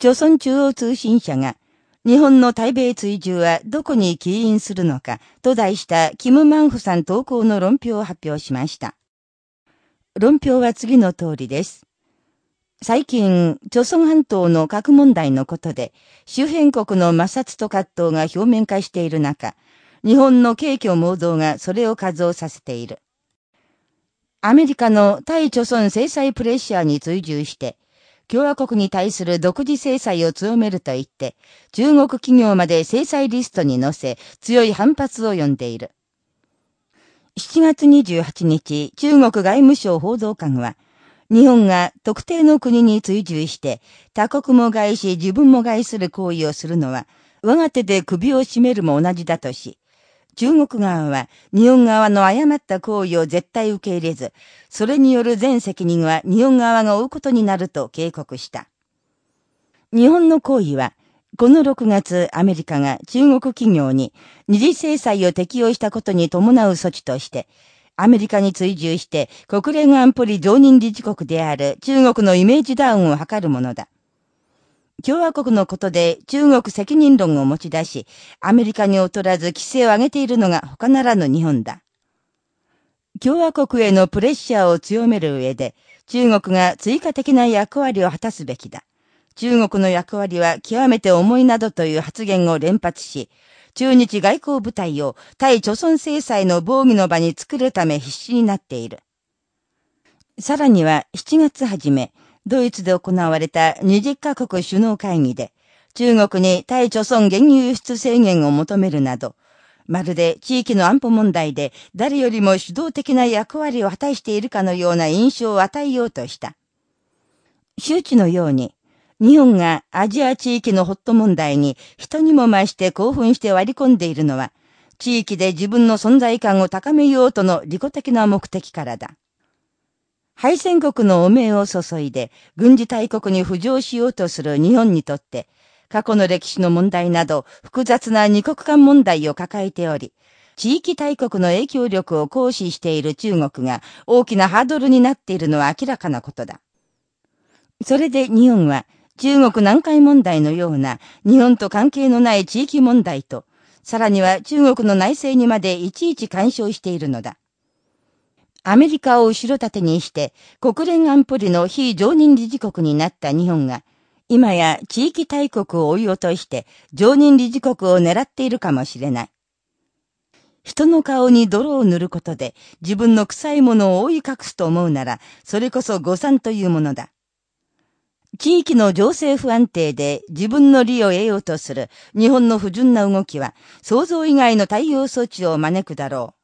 朝鮮中央通信社が、日本の対米追従はどこに起因するのかと題したキム・マンフさん投稿の論評を発表しました。論評は次の通りです。最近、朝鮮半島の核問題のことで、周辺国の摩擦と葛藤が表面化している中、日本の景挙盲導がそれを活動させている。アメリカの対朝鮮制裁プレッシャーに追従して、共和国に対する独自制裁を強めると言って、中国企業まで制裁リストに載せ、強い反発を呼んでいる。7月28日、中国外務省報道官は、日本が特定の国に追従して、他国も害し自分も害する行為をするのは、我が手で首を絞めるも同じだとし、中国側は日本側の誤った行為を絶対受け入れず、それによる全責任は日本側が負うことになると警告した。日本の行為は、この6月、アメリカが中国企業に二次制裁を適用したことに伴う措置として、アメリカに追従して国連安保理常任理事国である中国のイメージダウンを図るものだ。共和国のことで中国責任論を持ち出し、アメリカに劣らず規制を上げているのが他ならぬ日本だ。共和国へのプレッシャーを強める上で、中国が追加的な役割を果たすべきだ。中国の役割は極めて重いなどという発言を連発し、中日外交部隊を対貯村制裁の防御の場に作るため必死になっている。さらには7月初め、ドイツで行われた20カ国首脳会議で、中国に対貯村原油輸出制限を求めるなど、まるで地域の安保問題で誰よりも主導的な役割を果たしているかのような印象を与えようとした。周知のように、日本がアジア地域のホット問題に人にも増して興奮して割り込んでいるのは、地域で自分の存在感を高めようとの利己的な目的からだ。敗戦国の汚名を注いで軍事大国に浮上しようとする日本にとって、過去の歴史の問題など複雑な二国間問題を抱えており、地域大国の影響力を行使している中国が大きなハードルになっているのは明らかなことだ。それで日本は中国南海問題のような日本と関係のない地域問題と、さらには中国の内政にまでいちいち干渉しているのだ。アメリカを後ろ盾にして国連安保理の非常任理事国になった日本が、今や地域大国を追い落として常任理事国を狙っているかもしれない。人の顔に泥を塗ることで自分の臭いものを覆い隠すと思うなら、それこそ誤算というものだ。地域の情勢不安定で自分の利を得ようとする日本の不純な動きは想像以外の対応措置を招くだろう。